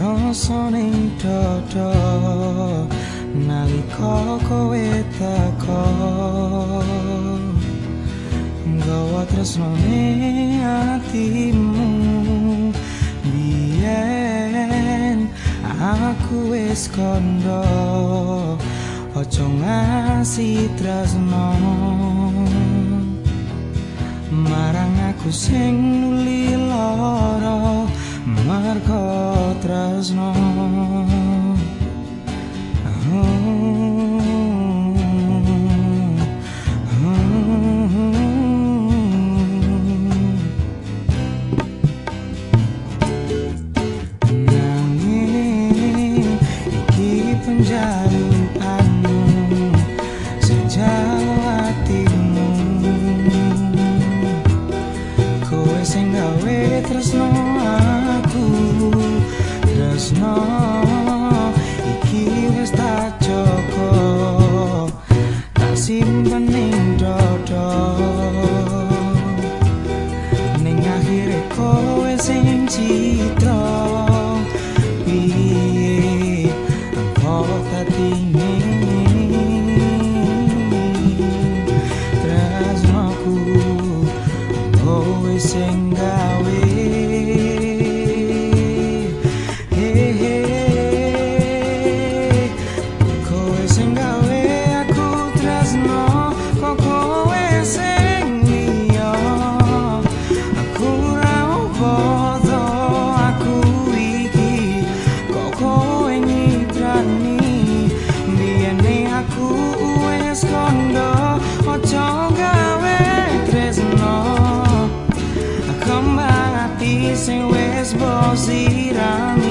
rasa ning dada nalika kowe teko gawa tresno ning atimu biyen aku wis kondo. Ojo ngasih tresno. Marang aku sing nuli lara. marco tras nos. we sing our way. mãos irão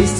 These